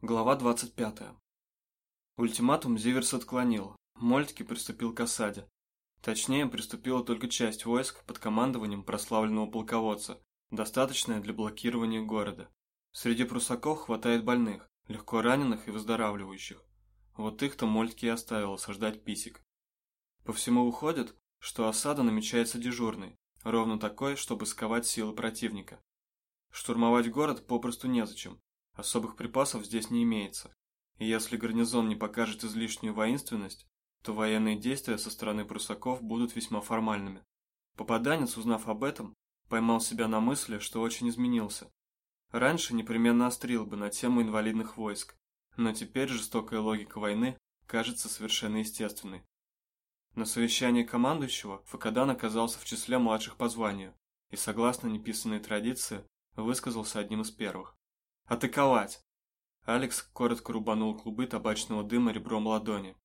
Глава 25. Ультиматум Зиверс отклонил. Мольтке приступил к осаде. Точнее, приступила только часть войск под командованием прославленного полководца, достаточная для блокирования города. Среди прусаков хватает больных, легко раненых и выздоравливающих. Вот их-то Мольтке и оставил осаждать Писик. По всему выходит, что осада намечается дежурной, ровно такой, чтобы сковать силы противника. Штурмовать город попросту незачем, Особых припасов здесь не имеется. И если гарнизон не покажет излишнюю воинственность, то военные действия со стороны прусаков будут весьма формальными. Попаданец, узнав об этом, поймал себя на мысли, что очень изменился. Раньше непременно острил бы на тему инвалидных войск, но теперь жестокая логика войны кажется совершенно естественной. На совещании командующего Факадан оказался в числе младших по званию и, согласно неписанной традиции, высказался одним из первых. Атаковать!» Алекс коротко рубанул клубы табачного дыма ребром ладони.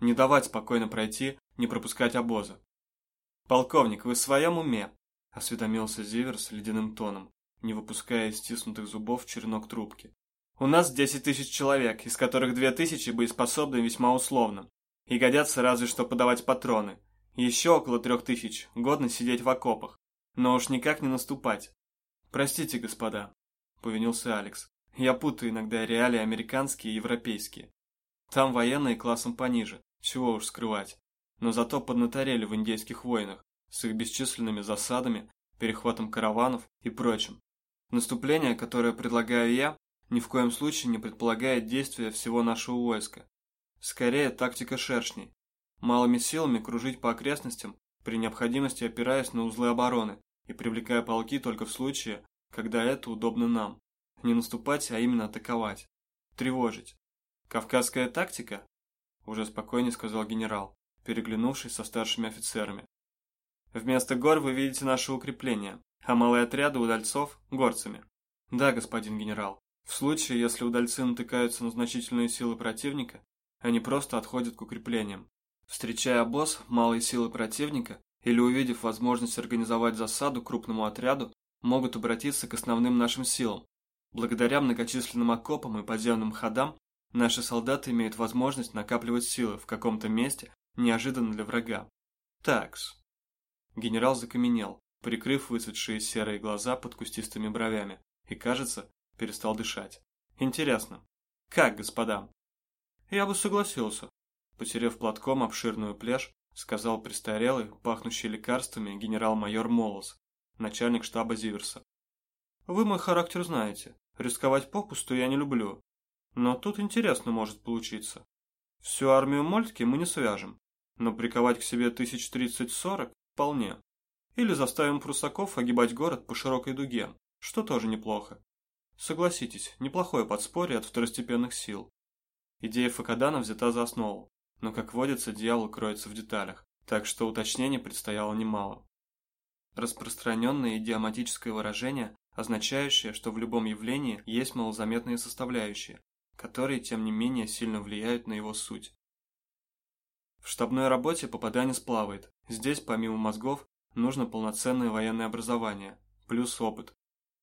«Не давать спокойно пройти, не пропускать обоза!» «Полковник, вы в своем уме?» – осведомился Зивер с ледяным тоном, не выпуская из стиснутых зубов черенок трубки. «У нас десять тысяч человек, из которых две тысячи боеспособны весьма условно, и годятся разве что подавать патроны. Еще около трех тысяч годны сидеть в окопах, но уж никак не наступать. Простите, господа, – повинился Алекс. «Я путаю иногда реалии американские и европейские. Там военные классом пониже, чего уж скрывать. Но зато поднаторели в индейских войнах, с их бесчисленными засадами, перехватом караванов и прочим. Наступление, которое предлагаю я, ни в коем случае не предполагает действия всего нашего войска. Скорее, тактика шершней. Малыми силами кружить по окрестностям, при необходимости опираясь на узлы обороны и привлекая полки только в случае, когда это удобно нам. Не наступать, а именно атаковать. Тревожить. Кавказская тактика? Уже спокойнее сказал генерал, переглянувшись со старшими офицерами. Вместо гор вы видите наши укрепления, а малые отряды удальцов – горцами. Да, господин генерал. В случае, если удальцы натыкаются на значительные силы противника, они просто отходят к укреплениям. Встречая обоз, малые силы противника, или увидев возможность организовать засаду крупному отряду, могут обратиться к основным нашим силам. Благодаря многочисленным окопам и подземным ходам наши солдаты имеют возможность накапливать силы в каком-то месте неожиданно для врага. Такс. Генерал закаменел, прикрыв выцветшие серые глаза под кустистыми бровями, и, кажется, перестал дышать. Интересно, как, господа? Я бы согласился. Потерев платком обширную плешь, сказал престарелый, пахнущий лекарствами генерал-майор Молос, начальник штаба Зиверса. «Вы мой характер знаете. Рисковать попусту я не люблю. Но тут интересно может получиться. Всю армию Мольтки мы не свяжем, но приковать к себе тысяч тридцать-сорок вполне. Или заставим прусаков огибать город по широкой дуге, что тоже неплохо. Согласитесь, неплохое подспорье от второстепенных сил. Идея Факадана взята за основу, но, как водится, дьявол кроется в деталях, так что уточнений предстояло немало распространенное идиоматическое выражение, означающее, что в любом явлении есть малозаметные составляющие, которые, тем не менее, сильно влияют на его суть. В штабной работе попаданец плавает. Здесь, помимо мозгов, нужно полноценное военное образование, плюс опыт.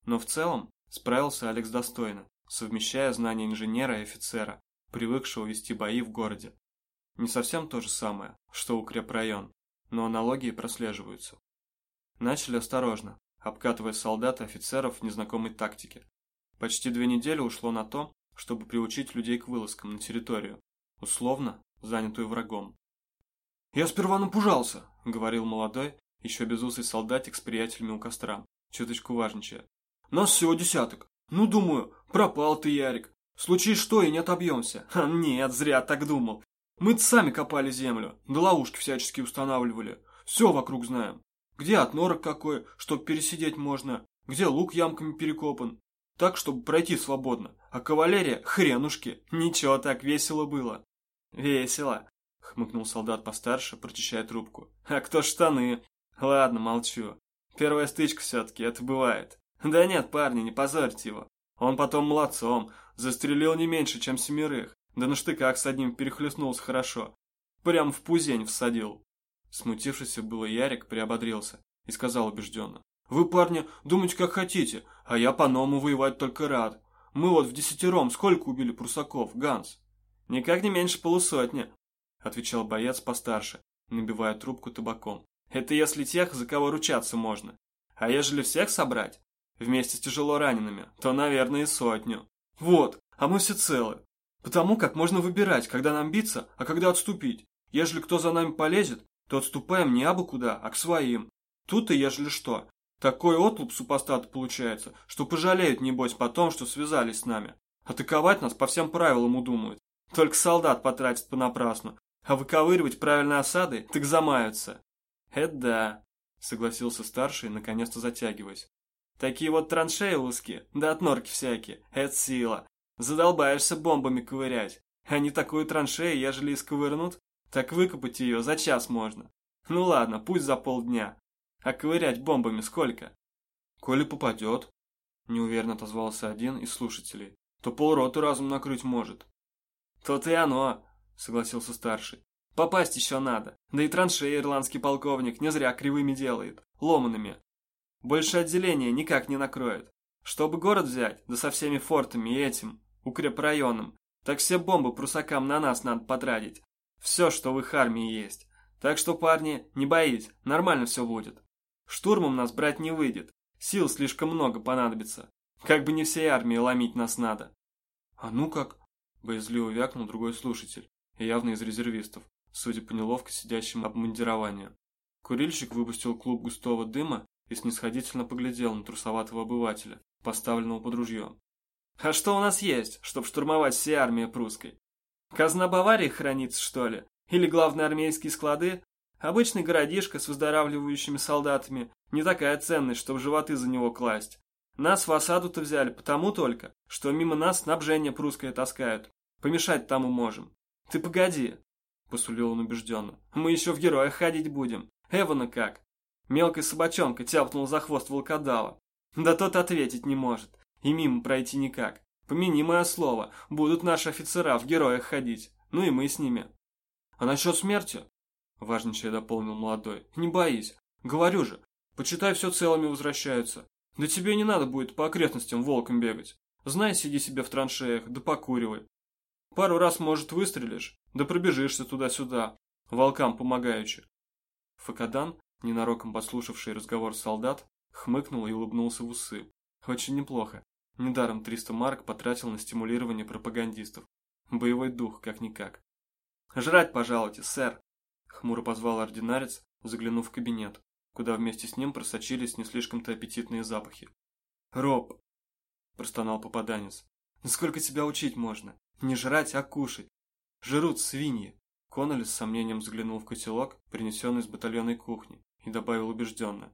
Но в целом справился Алекс достойно, совмещая знания инженера и офицера, привыкшего вести бои в городе. Не совсем то же самое, что укрепрайон, но аналогии прослеживаются. Начали осторожно, обкатывая солдат и офицеров в незнакомой тактике. Почти две недели ушло на то, чтобы приучить людей к вылазкам на территорию, условно занятую врагом. «Я сперва напужался», — говорил молодой, еще безусый солдатик с приятелями у костра, чуточку важничая. «Нас всего десяток. Ну, думаю, пропал ты, Ярик. Случись что, и не отобьемся. А нет, зря так думал. мы сами копали землю, да ловушки всячески устанавливали. Все вокруг знаем. Где отнорок какой, чтоб пересидеть можно, где лук ямками перекопан. Так, чтобы пройти свободно. А кавалерия – хренушки. Ничего так весело было. Весело, хмыкнул солдат постарше, прочищая трубку. А кто штаны? Ладно, молчу. Первая стычка все-таки, это бывает. Да нет, парни, не позорьте его. Он потом молодцом, застрелил не меньше, чем семерых. Да на штыках с одним перехлестнулся хорошо. Прям в пузень всадил. Смутившийся было Ярик приободрился и сказал убежденно. «Вы, парни, думайте как хотите, а я по-новому воевать только рад. Мы вот в десятером сколько убили прусаков, Ганс? Никак не меньше полусотни, отвечал боец постарше, набивая трубку табаком. Это если тех, за кого ручаться можно. А ежели всех собрать, вместе с тяжело ранеными, то, наверное, и сотню. Вот, а мы все целы. Потому как можно выбирать, когда нам биться, а когда отступить. Ежели кто за нами полезет, то отступаем не абы куда, а к своим. Тут и ежели что. Такой отлуп супостата получается, что пожалеют, небось, потом, что связались с нами. Атаковать нас по всем правилам удумают. Только солдат потратит понапрасну, а выковыривать правильные осады так замаются. Это да, согласился старший, наконец-то затягиваясь. Такие вот траншеи узкие, да от норки всякие, это сила. Задолбаешься бомбами ковырять. Они такую траншею, ежели и сковырнут, так выкопать ее за час можно. Ну ладно, пусть за полдня. А ковырять бомбами сколько? Коли попадет, неуверенно отозвался один из слушателей, то полроты разум накрыть может. То-то и оно, согласился старший. Попасть еще надо. Да и траншеи ирландский полковник не зря кривыми делает, ломанными. Больше отделения никак не накроет. Чтобы город взять, да со всеми фортами и этим, укрепрайоном, так все бомбы прусакам на нас надо потратить. Все, что в их армии есть. Так что, парни, не боись, нормально все будет. Штурмом нас брать не выйдет. Сил слишком много понадобится. Как бы не всей армии ломить нас надо. А ну как? Боязливо вякнул другой слушатель, явно из резервистов, судя по неловко сидящему обмундированию. Курильщик выпустил клуб густого дыма и снисходительно поглядел на трусоватого обывателя, поставленного под ружье. «А что у нас есть, чтобы штурмовать все армии прусской? Казна Баварии хранится, что ли? Или главные армейские склады? Обычный городишко с выздоравливающими солдатами, не такая ценность, чтобы животы за него класть. Нас в осаду-то взяли потому только, что мимо нас снабжение прусское таскают. Помешать тому можем. Ты погоди, посулил он убежденно. Мы еще в героях ходить будем. Эвана как? Мелкая собачонка тяпнула за хвост волкодава. Да тот ответить не может. И мимо пройти никак. Помяни мое слово, будут наши офицера в героях ходить. Ну и мы с ними. А насчет смерти? Важничая дополнил молодой. Не боись. Говорю же, почитай, все целыми возвращаются. Да тебе не надо будет по окрестностям волком бегать. Знай, сиди себе в траншеях, да покуривай. Пару раз, может, выстрелишь, да пробежишься туда-сюда, волкам помогаючи. Факадан, ненароком послушавший разговор солдат, хмыкнул и улыбнулся в усы. Очень неплохо. Недаром 300 марок потратил на стимулирование пропагандистов. Боевой дух, как-никак. «Жрать пожалуйте, сэр!» Хмуро позвал ординарец, заглянув в кабинет, куда вместе с ним просочились не слишком-то аппетитные запахи. «Роб!» – простонал попаданец. «Насколько тебя учить можно? Не жрать, а кушать. Жрут свиньи!» Коннелли с сомнением взглянул в котелок, принесенный из батальонной кухни, и добавил убежденно.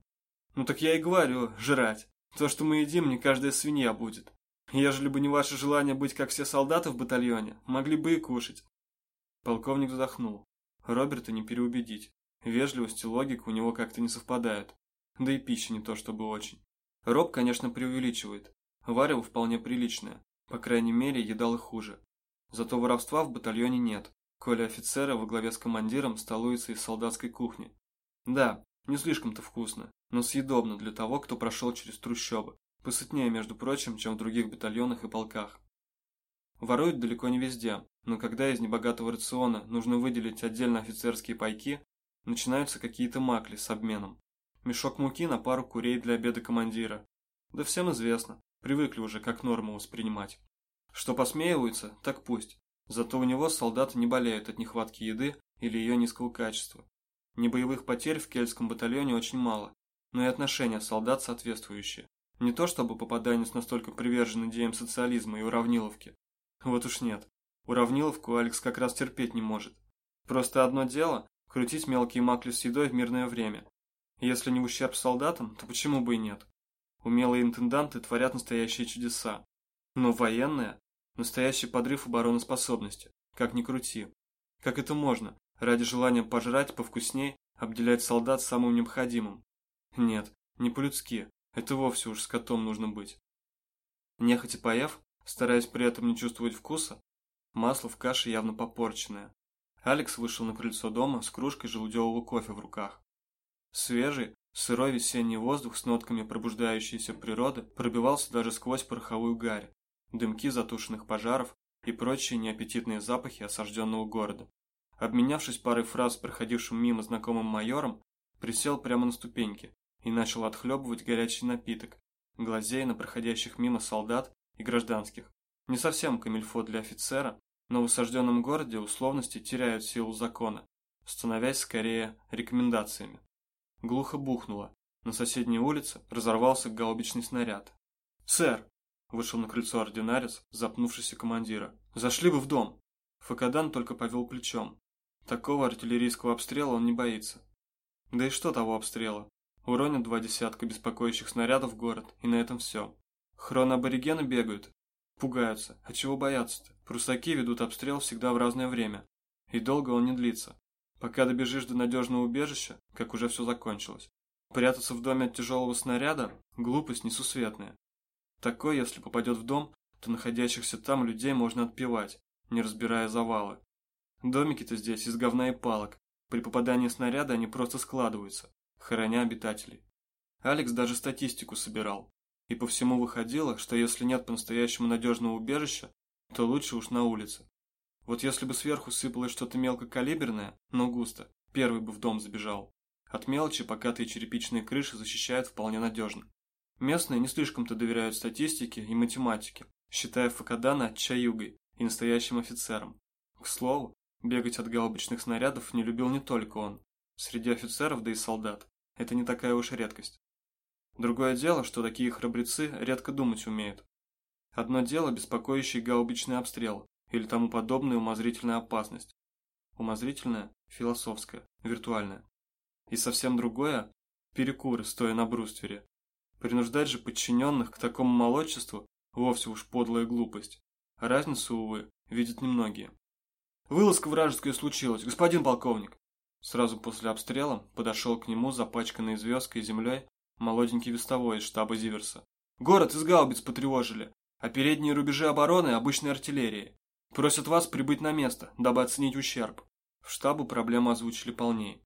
«Ну так я и говорю, жрать. То, что мы едим, не каждая свинья будет. Ежели бы не ваше желание быть как все солдаты в батальоне, могли бы и кушать». Полковник вздохнул. Роберта не переубедить. Вежливость и логика у него как-то не совпадают. Да и пища не то чтобы очень. Роб, конечно, преувеличивает. Варево вполне приличное. По крайней мере, едал и хуже. Зато воровства в батальоне нет, коли офицеры во главе с командиром столуются из солдатской кухни. Да, не слишком-то вкусно, но съедобно для того, кто прошел через трущобы. Посытнее, между прочим, чем в других батальонах и полках. Воруют далеко не везде, но когда из небогатого рациона нужно выделить отдельно офицерские пайки, начинаются какие-то макли с обменом. Мешок муки на пару курей для обеда командира. Да всем известно, привыкли уже как норму воспринимать. Что посмеиваются, так пусть. Зато у него солдаты не болеют от нехватки еды или ее низкого качества. Небоевых потерь в кельтском батальоне очень мало, но и отношения солдат соответствующие. Не то чтобы попаданец настолько привержен идеям социализма и уравниловки, вот уж нет. Уравниловку Алекс как раз терпеть не может. Просто одно дело – крутить мелкие макли с едой в мирное время. Если не ущерб солдатам, то почему бы и нет? Умелые интенданты творят настоящие чудеса. Но военные – настоящий подрыв обороноспособности, как ни крути. Как это можно, ради желания пожрать повкусней, обделять солдат самым необходимым? Нет, не по-людски, это вовсе уж с котом нужно быть. Нехотя поев, стараясь при этом не чувствовать вкуса. Масло в каше явно попорченное. Алекс вышел на крыльцо дома с кружкой желудевого кофе в руках. Свежий, сырой весенний воздух с нотками пробуждающейся природы пробивался даже сквозь пороховую гарь. дымки затушенных пожаров и прочие неаппетитные запахи осажденного города. Обменявшись парой фраз с проходившим мимо знакомым майором, присел прямо на ступеньки и начал отхлебывать горячий напиток, глазея на проходящих мимо солдат и гражданских. Не совсем камильфо для офицера, но в осажденном городе условности теряют силу закона, становясь скорее рекомендациями. Глухо бухнуло. На соседней улице разорвался гаубичный снаряд. «Сэр!» – вышел на крыльцо ординарец, запнувшийся командира. «Зашли бы в дом!» Факадан только повел плечом. Такого артиллерийского обстрела он не боится. Да и что того обстрела? Уронят два десятка беспокоящих снарядов в город, и на этом все. Хроноаборигены бегают. Пугаются. А чего бояться-то? Прусаки ведут обстрел всегда в разное время. И долго он не длится. Пока добежишь до надежного убежища, как уже все закончилось. Прятаться в доме от тяжелого снаряда – глупость несусветная. Такой, если попадет в дом, то находящихся там людей можно отпевать, не разбирая завалы. Домики-то здесь из говна и палок. При попадании снаряда они просто складываются, хороня обитателей. Алекс даже статистику собирал. И по всему выходило, что если нет по-настоящему надежного убежища, то лучше уж на улице. Вот если бы сверху сыпалось что-то мелкокалиберное, но густо, первый бы в дом забежал. От мелочи покатые черепичные крыши защищают вполне надежно. Местные не слишком-то доверяют статистике и математике, считая Факадана отчаюгой и настоящим офицером. К слову, бегать от гаубичных снарядов не любил не только он. Среди офицеров, да и солдат, это не такая уж редкость. Другое дело, что такие храбрецы редко думать умеют. Одно дело беспокоящий гаубичный обстрел или тому подобная умозрительная опасность. Умозрительная, философская, виртуальная. И совсем другое – перекуры, стоя на бруствере. Принуждать же подчиненных к такому молодчеству – вовсе уж подлая глупость. Разницу, увы, видят немногие. «Вылазка вражеская случилась, господин полковник!» Сразу после обстрела подошел к нему запачканный звездкой землей молоденький вестовой из штаба Зиверса. «Город из гаубиц потревожили, а передние рубежи обороны обычной артиллерии. Просят вас прибыть на место, дабы оценить ущерб». В штабу проблему озвучили полнее.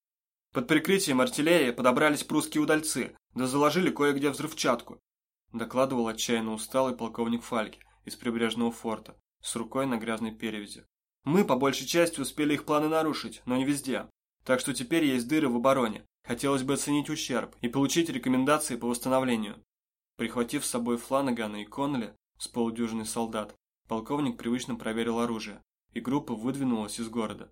Под прикрытием артиллерии подобрались прусские удальцы, да заложили кое-где взрывчатку, докладывал отчаянно усталый полковник Фальки из прибрежного форта с рукой на грязной перевязи. Мы по большей части успели их планы нарушить, но не везде. Так что теперь есть дыры в обороне. Хотелось бы оценить ущерб и получить рекомендации по восстановлению. Прихватив с собой Фланагана и Коннелли с полудюжиной солдат, полковник привычно проверил оружие, и группа выдвинулась из города.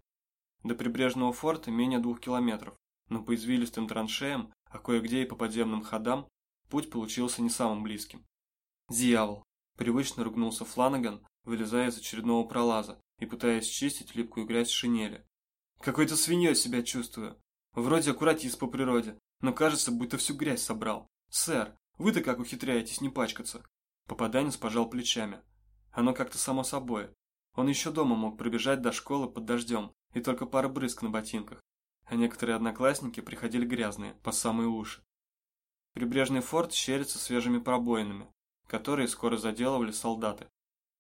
До прибрежного форта менее двух километров, но по извилистым траншеям, а кое-где и по подземным ходам, путь получился не самым близким. «Дьявол!» – привычно ругнулся Фланаган, вылезая из очередного пролаза и пытаясь чистить липкую грязь шинели. «Какой-то свиньей себя чувствую. Вроде аккуратист по природе, но кажется, будто всю грязь собрал. Сэр, вы-то как ухитряетесь не пачкаться?» Попаданец пожал плечами. Оно как-то само собой. Он еще дома мог пробежать до школы под дождем, и только пара брызг на ботинках. А некоторые одноклассники приходили грязные, по самые уши. Прибрежный форт щерится свежими пробоинами, которые скоро заделывали солдаты.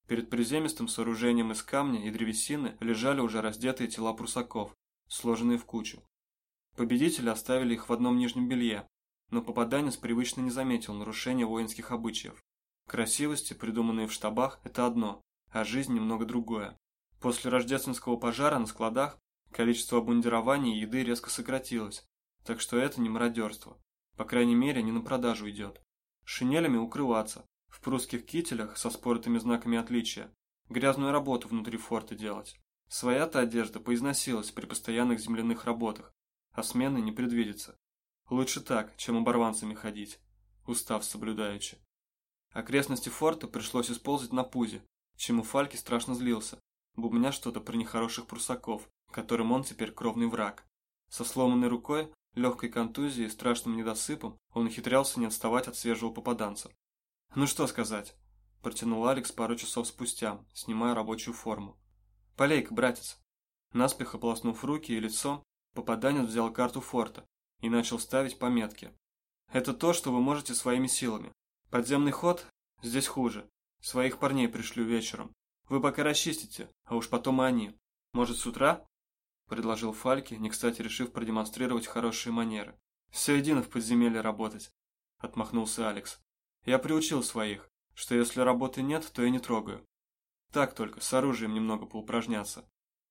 Перед приземистым сооружением из камня и древесины лежали уже раздетые тела прусаков, сложенные в кучу. Победители оставили их в одном нижнем белье, но попаданец привычно не заметил нарушения воинских обычаев. Красивости, придуманные в штабах, это одно, а жизнь немного другое. После рождественского пожара на складах количество обмундирований и еды резко сократилось, так что это не мародерство. По крайней мере, не на продажу идет. Шинелями укрываться, в прусских кителях со споротыми знаками отличия, грязную работу внутри форта делать. Своя-то одежда поизносилась при постоянных земляных работах, а смены не предвидится. Лучше так, чем оборванцами ходить, устав соблюдаючи. Окрестности форта пришлось использовать на пузе, чему Фальки страшно злился, бубня что-то про нехороших прусаков, которым он теперь кровный враг. Со сломанной рукой, легкой контузией и страшным недосыпом он ухитрялся не отставать от свежего попаданца. «Ну что сказать?» – протянул Алекс пару часов спустя, снимая рабочую форму. «Полейка, братец!» Наспех ополоснув руки и лицо, Попаданец взял карту форта и начал ставить пометки. Это то, что вы можете своими силами. Подземный ход здесь хуже. Своих парней пришлю вечером. Вы пока расчистите, а уж потом они. Может, с утра? Предложил Фальки, не кстати решив продемонстрировать хорошие манеры. Все едино в подземелье работать. Отмахнулся Алекс. Я приучил своих. что если работы нет, то и не трогаю. Так только, с оружием немного поупражняться.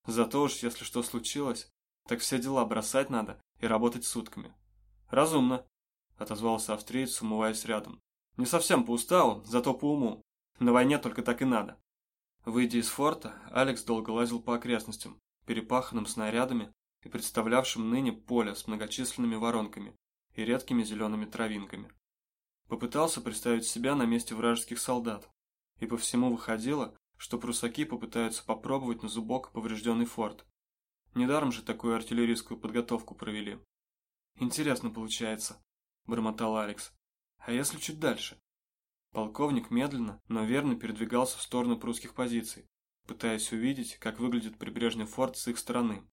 Зато уж, если что случилось, так все дела бросать надо и работать сутками. Разумно, отозвался австриец, умываясь рядом. Не совсем по уставу, зато по уму. На войне только так и надо. Выйдя из форта, Алекс долго лазил по окрестностям, перепаханным снарядами и представлявшим ныне поле с многочисленными воронками и редкими зелеными травинками. Попытался представить себя на месте вражеских солдат, и по всему выходило, что прусаки попытаются попробовать на зубок поврежденный форт. Недаром же такую артиллерийскую подготовку провели. Интересно получается, бормотал Алекс. А если чуть дальше? Полковник медленно, но верно передвигался в сторону прусских позиций, пытаясь увидеть, как выглядит прибрежный форт с их стороны.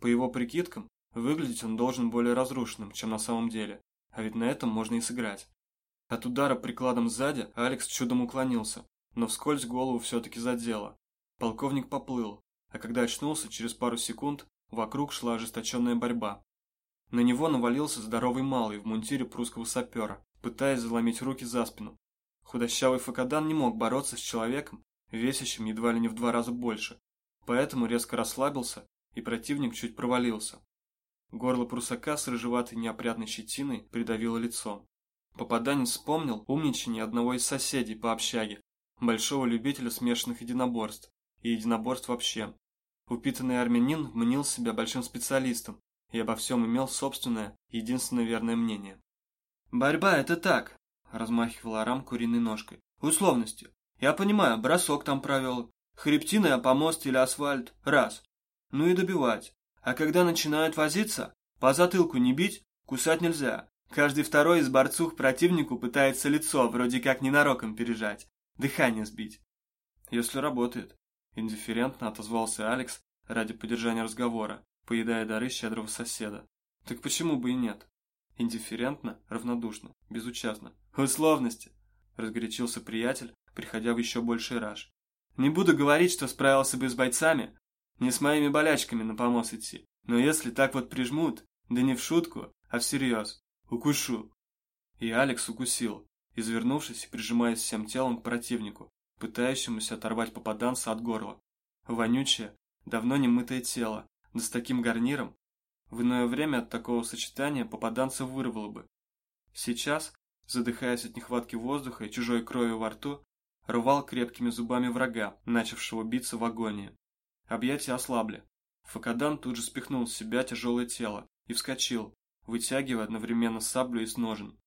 По его прикидкам, выглядеть он должен более разрушенным, чем на самом деле, а ведь на этом можно и сыграть. От удара прикладом сзади Алекс чудом уклонился, но вскользь голову все-таки задело. Полковник поплыл, а когда очнулся, через пару секунд вокруг шла ожесточенная борьба. На него навалился здоровый малый в мундире прусского сапера, пытаясь заломить руки за спину. Худощавый Факадан не мог бороться с человеком, весящим едва ли не в два раза больше, поэтому резко расслабился, и противник чуть провалился. Горло прусака с рыжеватой неопрятной щетиной придавило лицо. Попаданец вспомнил умничание одного из соседей по общаге, большого любителя смешанных единоборств, и единоборств вообще. Упитанный армянин мнил себя большим специалистом и обо всем имел собственное, единственное верное мнение. «Борьба – это так, размахивал Арам куриной ножкой. Условности. Я понимаю, бросок там провел. Хребтина, а помост или асфальт. Раз. Ну и добивать. А когда начинают возиться, по затылку не бить, кусать нельзя. Каждый второй из борцух противнику пытается лицо вроде как ненароком пережать. Дыхание сбить. Если работает. Индифферентно отозвался Алекс ради поддержания разговора, поедая дары щедрого соседа. Так почему бы и нет? Индифферентно, равнодушно, безучастно. «Условности!» – разгорячился приятель, приходя в еще больший раж. «Не буду говорить, что справился бы с бойцами, не с моими болячками на помост идти, но если так вот прижмут, да не в шутку, а всерьез, укушу». И Алекс укусил, извернувшись и прижимаясь всем телом к противнику, пытающемуся оторвать попаданца от горла. Вонючее, давно не мытое тело, да с таким гарниром. В иное время от такого сочетания попаданца вырвало бы. Сейчас, задыхаясь от нехватки воздуха и чужой крови во рту, рвал крепкими зубами врага, начавшего биться в агонии. Объятия ослабли. Факадан тут же спихнул с себя тяжелое тело и вскочил, вытягивая одновременно саблю из ножен.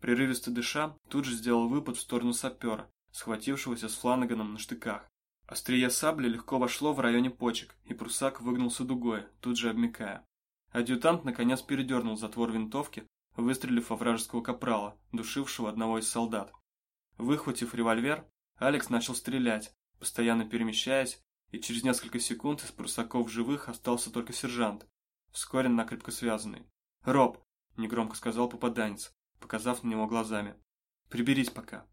Прерывисто дыша, тут же сделал выпад в сторону сапера, схватившегося с фланаганом на штыках. Острие сабли легко вошло в районе почек, и прусак выгнулся дугой, тут же обмякая. Адъютант наконец передернул затвор винтовки, выстрелив во вражеского капрала, душившего одного из солдат. Выхватив револьвер, Алекс начал стрелять, постоянно перемещаясь, и через несколько секунд из прусаков живых остался только сержант, вскоре накрепко связанный. «Роб!» – негромко сказал попаданец, показав на него глазами. «Приберись пока».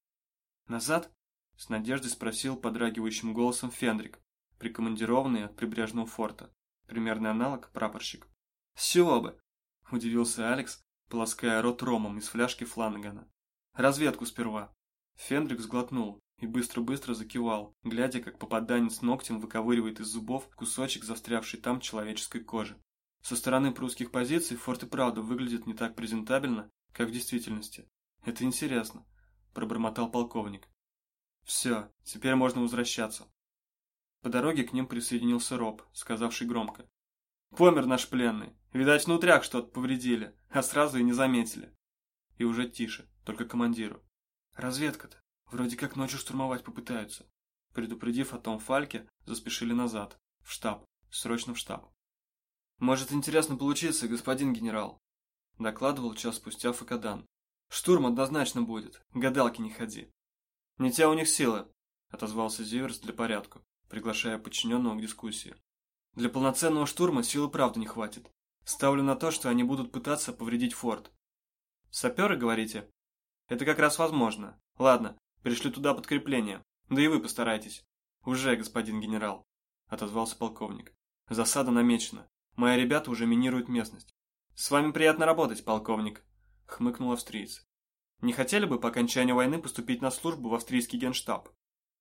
«Назад?» – с надеждой спросил подрагивающим голосом Фендрик, прикомандированный от прибрежного форта, примерный аналог прапорщик. «С чего бы?» – удивился Алекс, полоская рот ромом из фляжки Фланагана. «Разведку сперва». Фендрик сглотнул и быстро-быстро закивал, глядя, как попаданец ногтем выковыривает из зубов кусочек застрявшей там человеческой кожи. Со стороны прусских позиций форт и правда выглядит не так презентабельно, как в действительности. Это интересно, пробормотал полковник. Все, теперь можно возвращаться. По дороге к ним присоединился Роб, сказавший громко. Помер наш пленный. Видать, внутрях что-то повредили, а сразу и не заметили. И уже тише, только командиру. Разведка-то. Вроде как ночью штурмовать попытаются. Предупредив о том Фальке, заспешили назад, в штаб, срочно в штаб. «Может, интересно получиться, господин генерал», — докладывал час спустя Факадан. «Штурм однозначно будет, гадалки не ходи». «Не те у них силы», — отозвался Зиверс для порядка, приглашая подчиненного к дискуссии. «Для полноценного штурма силы правда не хватит. Ставлю на то, что они будут пытаться повредить форт. Саперы, говорите? Это как раз возможно. Ладно, пришлю туда подкрепление. Да и вы постарайтесь. Уже, господин генерал, отозвался полковник. Засада намечена. Мои ребята уже минируют местность. С вами приятно работать, полковник, хмыкнул австриец. Не хотели бы по окончанию войны поступить на службу в австрийский генштаб?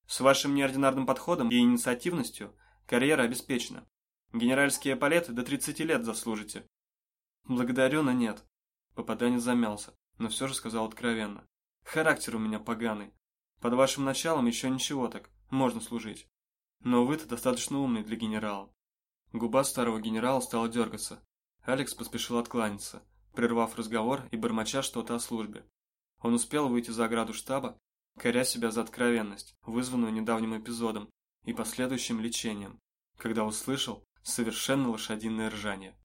С вашим неординарным подходом и инициативностью карьера обеспечена. Генеральские эполеты до 30 лет заслужите. Благодарю, но нет. Попаданец замялся, но все же сказал откровенно. Характер у меня поганый. Под вашим началом еще ничего так, можно служить. Но вы-то достаточно умный для генерала. Губа старого генерала стала дергаться. Алекс поспешил откланяться, прервав разговор и бормоча что-то о службе. Он успел выйти за ограду штаба, коря себя за откровенность, вызванную недавним эпизодом и последующим лечением, когда услышал совершенно лошадиное ржание.